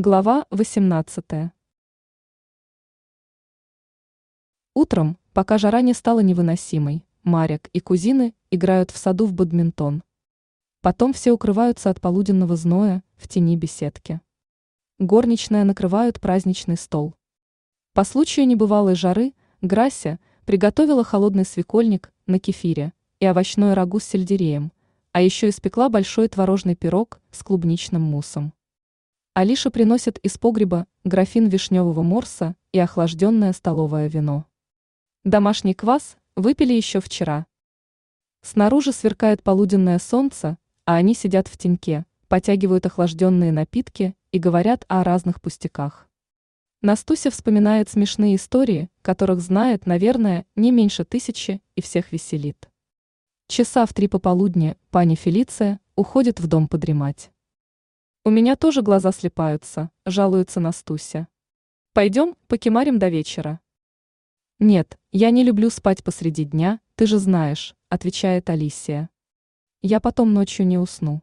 Глава 18. Утром, пока жара не стала невыносимой, Марик и кузины играют в саду в бадминтон. Потом все укрываются от полуденного зноя в тени беседки. Горничная накрывают праздничный стол. По случаю небывалой жары Грася приготовила холодный свекольник на кефире и овощное рагу с сельдереем, а еще испекла большой творожный пирог с клубничным муссом. Алиша приносит из погреба графин вишневого морса и охлажденное столовое вино. Домашний квас выпили еще вчера. Снаружи сверкает полуденное солнце, а они сидят в теньке, потягивают охлажденные напитки и говорят о разных пустяках. Настуся вспоминает смешные истории, которых знает, наверное, не меньше тысячи и всех веселит. Часа в три пополудни пани Фелиция уходит в дом подремать. У меня тоже глаза слепаются, жалуется Настуся. Пойдем, покемарим до вечера. Нет, я не люблю спать посреди дня, ты же знаешь, отвечает Алисия. Я потом ночью не усну.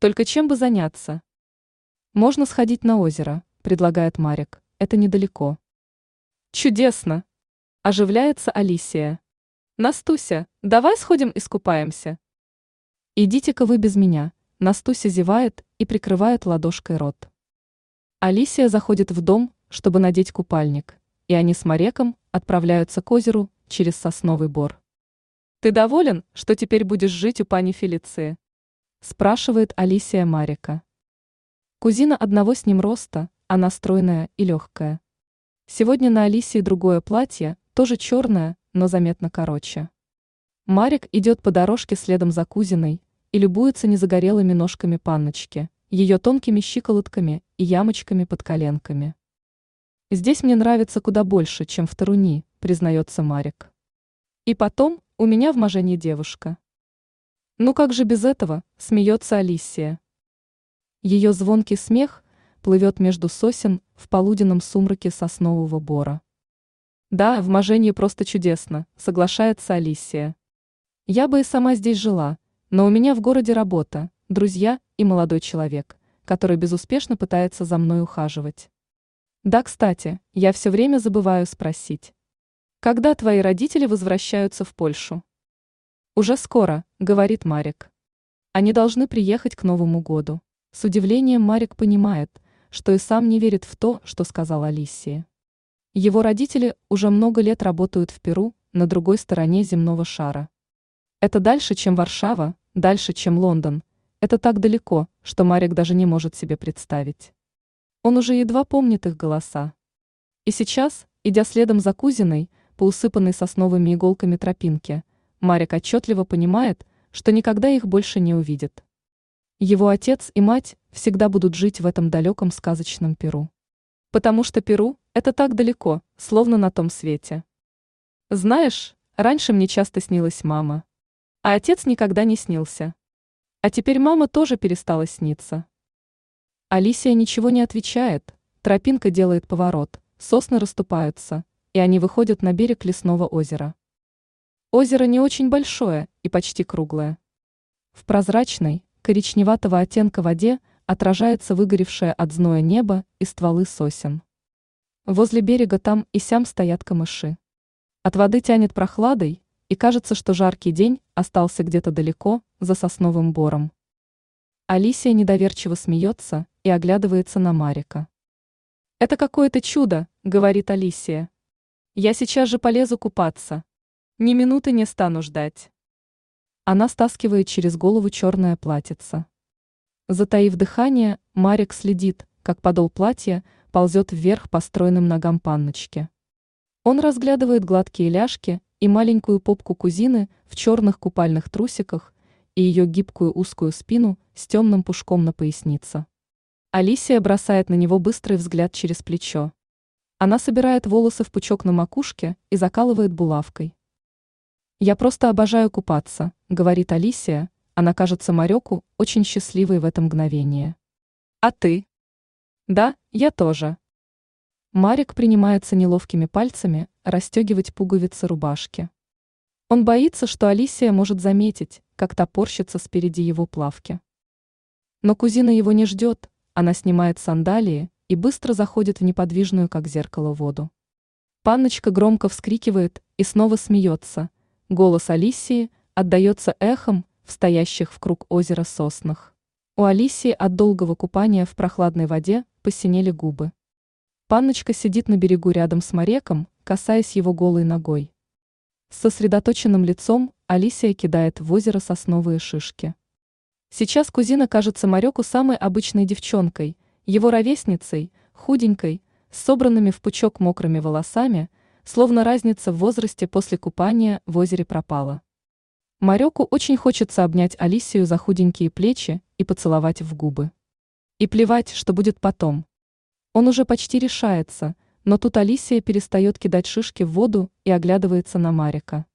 Только чем бы заняться? Можно сходить на озеро, предлагает Марик, это недалеко. Чудесно! Оживляется Алисия. Настуся, давай сходим искупаемся. Идите-ка вы без меня, Настуся зевает и прикрывает ладошкой рот. Алисия заходит в дом, чтобы надеть купальник, и они с Мареком отправляются к озеру через сосновый бор. «Ты доволен, что теперь будешь жить у пани Фелиции?» спрашивает Алисия Марика. Кузина одного с ним роста, она стройная и легкая. Сегодня на Алисии другое платье, тоже черное, но заметно короче. Марик идет по дорожке следом за кузиной, и любуется незагорелыми ножками панночки, ее тонкими щиколотками и ямочками под коленками. Здесь мне нравится куда больше, чем в Таруни, признается Марик. И потом, у меня в мажении девушка. Ну как же без этого, смеется Алисия. Ее звонкий смех плывет между сосен в полуденном сумраке соснового бора. Да, в мажении просто чудесно, соглашается Алисия. Я бы и сама здесь жила, но у меня в городе работа, друзья и молодой человек, который безуспешно пытается за мной ухаживать. Да, кстати, я все время забываю спросить. Когда твои родители возвращаются в Польшу? Уже скоро, говорит Марик. Они должны приехать к Новому году. С удивлением Марик понимает, что и сам не верит в то, что сказал Алисии. Его родители уже много лет работают в Перу, на другой стороне земного шара. Это дальше, чем Варшава, дальше, чем Лондон. Это так далеко, что Марик даже не может себе представить. Он уже едва помнит их голоса. И сейчас, идя следом за кузиной, по усыпанной сосновыми иголками тропинке, Марик отчетливо понимает, что никогда их больше не увидит. Его отец и мать всегда будут жить в этом далеком сказочном Перу. Потому что Перу – это так далеко, словно на том свете. Знаешь, раньше мне часто снилась мама. А отец никогда не снился. А теперь мама тоже перестала сниться. Алисия ничего не отвечает, тропинка делает поворот, сосны расступаются, и они выходят на берег лесного озера. Озеро не очень большое и почти круглое. В прозрачной, коричневатого оттенка воде отражается выгоревшее от зноя небо и стволы сосен. Возле берега там и сям стоят камыши. От воды тянет прохладой, и кажется, что жаркий день остался где-то далеко, за сосновым бором. Алисия недоверчиво смеется и оглядывается на Марика. «Это какое-то чудо», — говорит Алисия. «Я сейчас же полезу купаться. Ни минуты не стану ждать». Она стаскивает через голову черное платьице. Затаив дыхание, Марик следит, как подол платья ползет вверх по стройным ногам панночки. Он разглядывает гладкие ляжки и маленькую попку кузины в черных купальных трусиках и ее гибкую узкую спину с темным пушком на пояснице. Алисия бросает на него быстрый взгляд через плечо. Она собирает волосы в пучок на макушке и закалывает булавкой. «Я просто обожаю купаться», — говорит Алисия, она кажется Мареку очень счастливой в это мгновение. «А ты?» «Да, я тоже», Марик принимается неловкими пальцами расстегивать пуговицы рубашки. Он боится, что Алисия может заметить, как топорщится спереди его плавки. Но кузина его не ждет, она снимает сандалии и быстро заходит в неподвижную, как зеркало, воду. Панночка громко вскрикивает и снова смеется. Голос Алисии отдается эхом в стоящих в круг озера соснах. У Алисии от долгого купания в прохладной воде посинели губы. Панночка сидит на берегу рядом с Мареком, касаясь его голой ногой. С сосредоточенным лицом Алисия кидает в озеро сосновые шишки. Сейчас кузина кажется Мареку самой обычной девчонкой, его ровесницей, худенькой, с собранными в пучок мокрыми волосами, словно разница в возрасте после купания в озере пропала. Мареку очень хочется обнять Алисию за худенькие плечи и поцеловать в губы. И плевать, что будет потом. Он уже почти решается, но тут Алисия перестает кидать шишки в воду и оглядывается на Марика.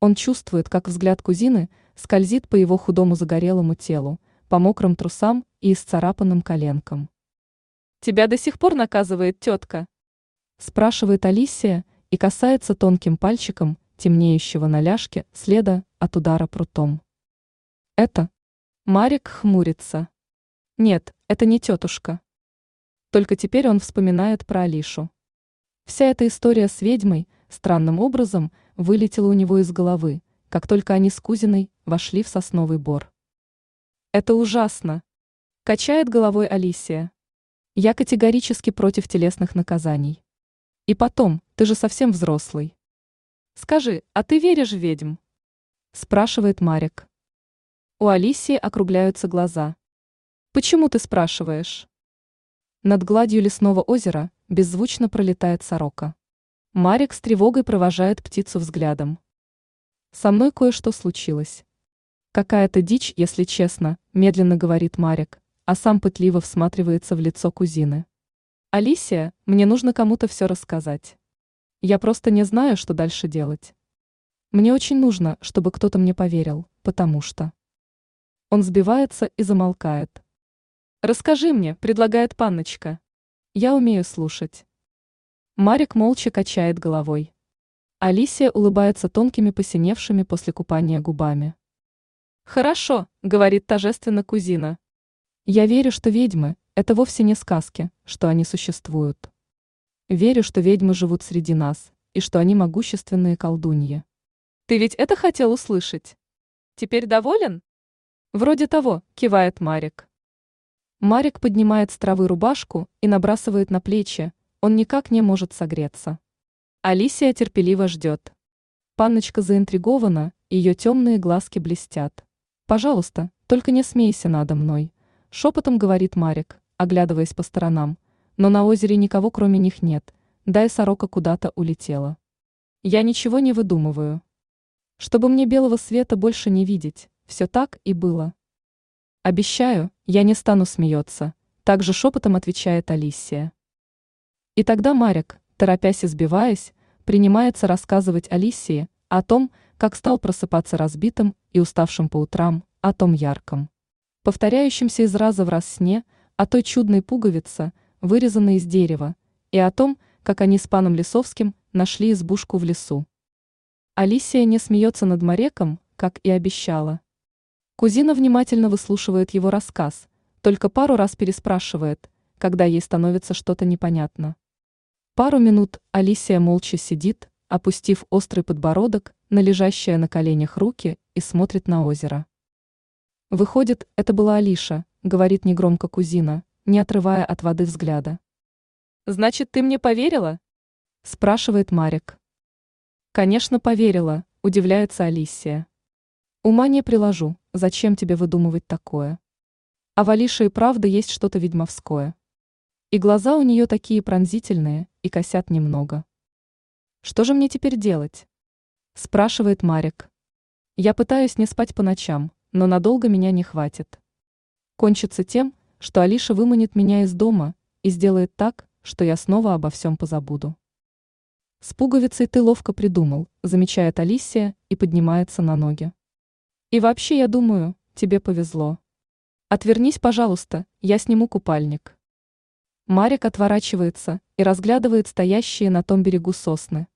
Он чувствует, как взгляд кузины скользит по его худому загорелому телу, по мокрым трусам и исцарапанным коленкам. «Тебя до сих пор наказывает тетка?» спрашивает Алисия и касается тонким пальчиком темнеющего на ляжке следа от удара прутом. «Это?» Марик хмурится. «Нет, это не тетушка». Только теперь он вспоминает про Алишу. Вся эта история с ведьмой странным образом – вылетело у него из головы, как только они с кузиной вошли в сосновый бор. «Это ужасно!» – качает головой Алисия. «Я категорически против телесных наказаний. И потом, ты же совсем взрослый. Скажи, а ты веришь в ведьм?» – спрашивает Марик. У Алисии округляются глаза. «Почему ты спрашиваешь?» Над гладью лесного озера беззвучно пролетает сорока. Марик с тревогой провожает птицу взглядом. «Со мной кое-что случилось». «Какая-то дичь, если честно», – медленно говорит Марик, а сам пытливо всматривается в лицо кузины. «Алисия, мне нужно кому-то все рассказать. Я просто не знаю, что дальше делать. Мне очень нужно, чтобы кто-то мне поверил, потому что...» Он сбивается и замолкает. «Расскажи мне», – предлагает панночка. «Я умею слушать». Марик молча качает головой. Алисия улыбается тонкими посиневшими после купания губами. «Хорошо», — говорит торжественно кузина. «Я верю, что ведьмы — это вовсе не сказки, что они существуют. Верю, что ведьмы живут среди нас, и что они могущественные колдуньи. Ты ведь это хотел услышать? Теперь доволен?» «Вроде того», — кивает Марик. Марик поднимает с травы рубашку и набрасывает на плечи, он никак не может согреться. Алисия терпеливо ждет. Панночка заинтригована, ее темные глазки блестят. «Пожалуйста, только не смейся надо мной», – шепотом говорит Марик, оглядываясь по сторонам. Но на озере никого кроме них нет, да и сорока куда-то улетела. Я ничего не выдумываю. Чтобы мне белого света больше не видеть, все так и было. Обещаю, я не стану смеяться, также шепотом отвечает Алисия. И тогда Марик, торопясь и сбиваясь, принимается рассказывать Алисии о том, как стал просыпаться разбитым и уставшим по утрам, о том ярком, повторяющемся из раза в раз сне, о той чудной пуговице, вырезанной из дерева, и о том, как они с паном Лисовским нашли избушку в лесу. Алисия не смеется над Мареком, как и обещала. Кузина внимательно выслушивает его рассказ, только пару раз переспрашивает, когда ей становится что-то непонятно. Пару минут Алисия молча сидит, опустив острый подбородок на лежащие на коленях руки и смотрит на озеро. Выходит, это была Алиша, говорит негромко кузина, не отрывая от воды взгляда. «Значит, ты мне поверила?» спрашивает Марик. «Конечно, поверила», удивляется Алисия. «Ума не приложу, зачем тебе выдумывать такое?» А в Алише и правда есть что-то ведьмовское. И глаза у нее такие пронзительные, и косят немного. Что же мне теперь делать? Спрашивает Марик. Я пытаюсь не спать по ночам, но надолго меня не хватит. Кончится тем, что Алиша выманит меня из дома и сделает так, что я снова обо всем позабуду. С пуговицей ты ловко придумал, замечает Алисия и поднимается на ноги. И вообще, я думаю, тебе повезло. Отвернись, пожалуйста, я сниму купальник. Марик отворачивается и разглядывает стоящие на том берегу сосны.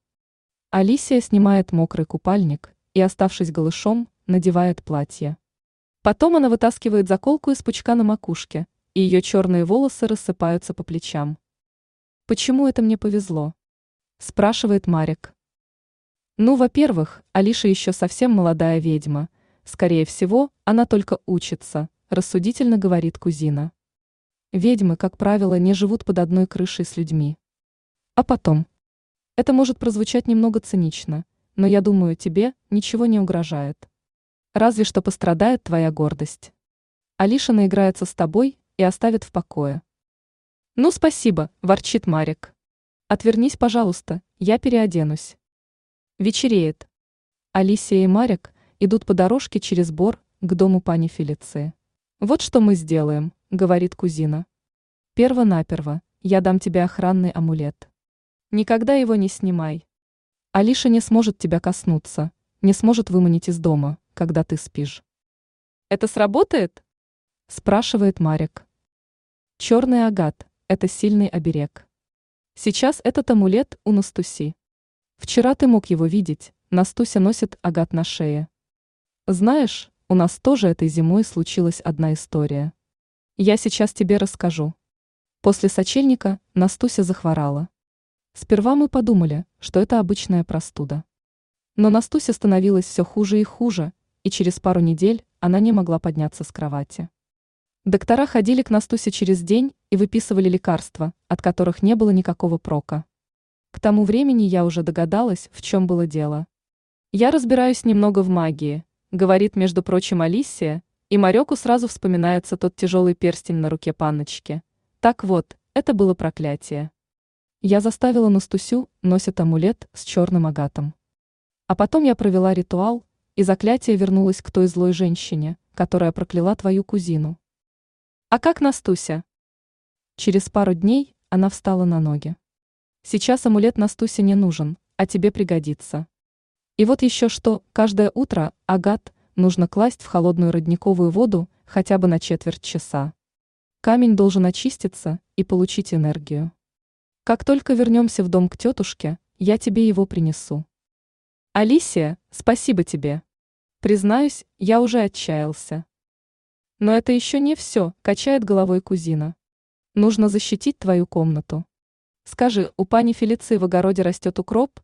Алисия снимает мокрый купальник и, оставшись голышом, надевает платье. Потом она вытаскивает заколку из пучка на макушке и ее черные волосы рассыпаются по плечам. «Почему это мне повезло?» – спрашивает Марик. Ну, во-первых, Алиша еще совсем молодая ведьма. Скорее всего, она только учится, рассудительно говорит кузина. Ведьмы, как правило, не живут под одной крышей с людьми. А потом. Это может прозвучать немного цинично, но я думаю, тебе ничего не угрожает. Разве что пострадает твоя гордость. Алиша наиграется с тобой и оставит в покое. Ну, спасибо, ворчит Марик. Отвернись, пожалуйста, я переоденусь. Вечереет. Алисия и Марик идут по дорожке через бор к дому пани Фелиции. «Вот что мы сделаем», — говорит кузина. «Перво-наперво, я дам тебе охранный амулет. Никогда его не снимай. Алиша не сможет тебя коснуться, не сможет выманить из дома, когда ты спишь». «Это сработает?» — спрашивает Марик. Черный агат – это сильный оберег. Сейчас этот амулет у Настуси. Вчера ты мог его видеть, Настуся носит агат на шее. Знаешь, у нас тоже этой зимой случилась одна история. Я сейчас тебе расскажу. После сочельника Настуся захворала. Сперва мы подумали, что это обычная простуда. Но Настуся становилась все хуже и хуже, и через пару недель она не могла подняться с кровати. Доктора ходили к Настусе через день и выписывали лекарства, от которых не было никакого прока. К тому времени я уже догадалась, в чем было дело. Я разбираюсь немного в магии, говорит, между прочим, Алисия, и Марёку сразу вспоминается тот тяжелый перстень на руке панночки. Так вот, это было проклятие. Я заставила Настусю носить амулет с черным агатом. А потом я провела ритуал, и заклятие вернулось к той злой женщине, которая прокляла твою кузину. А как Настуся? Через пару дней она встала на ноги. Сейчас амулет Настусе не нужен, а тебе пригодится. И вот еще что, каждое утро агат нужно класть в холодную родниковую воду хотя бы на четверть часа. Камень должен очиститься и получить энергию. Как только вернемся в дом к тетушке, я тебе его принесу. Алисия, спасибо тебе. Признаюсь, я уже отчаялся. Но это еще не все, качает головой кузина. Нужно защитить твою комнату. Скажи, у пани Фелиции в огороде растет укроп?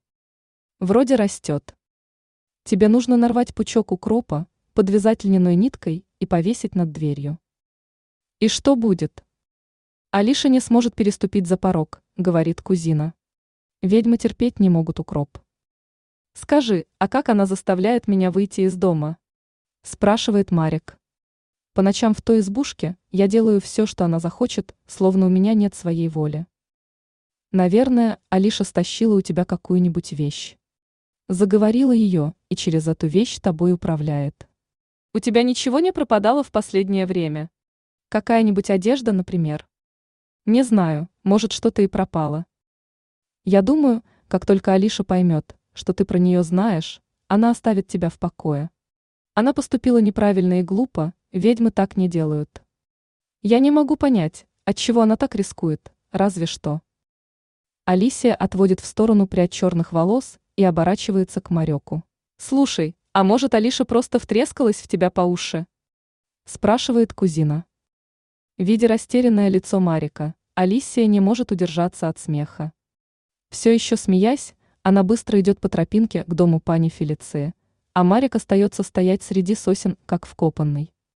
Вроде растет. Тебе нужно нарвать пучок укропа, подвязать льняной ниткой и повесить над дверью. И что будет? Алиша не сможет переступить за порог, говорит кузина. Ведьмы терпеть не могут укроп. Скажи, а как она заставляет меня выйти из дома? Спрашивает Марик. По ночам в той избушке я делаю все, что она захочет, словно у меня нет своей воли. Наверное, Алиша стащила у тебя какую-нибудь вещь. Заговорила ее, и через эту вещь тобой управляет. У тебя ничего не пропадало в последнее время? Какая-нибудь одежда, например? Не знаю, может что-то и пропало. Я думаю, как только Алиша поймет, что ты про нее знаешь, она оставит тебя в покое. Она поступила неправильно и глупо, ведьмы так не делают. Я не могу понять, от чего она так рискует, разве что. Алисия отводит в сторону прядь черных волос и оборачивается к Мареку. «Слушай, а может Алиша просто втрескалась в тебя по уши?» Спрашивает кузина. Видя растерянное лицо Марика, Алисия не может удержаться от смеха. Все еще смеясь, она быстро идет по тропинке к дому пани Фелиции, а Марик остается стоять среди сосен, как вкопанный.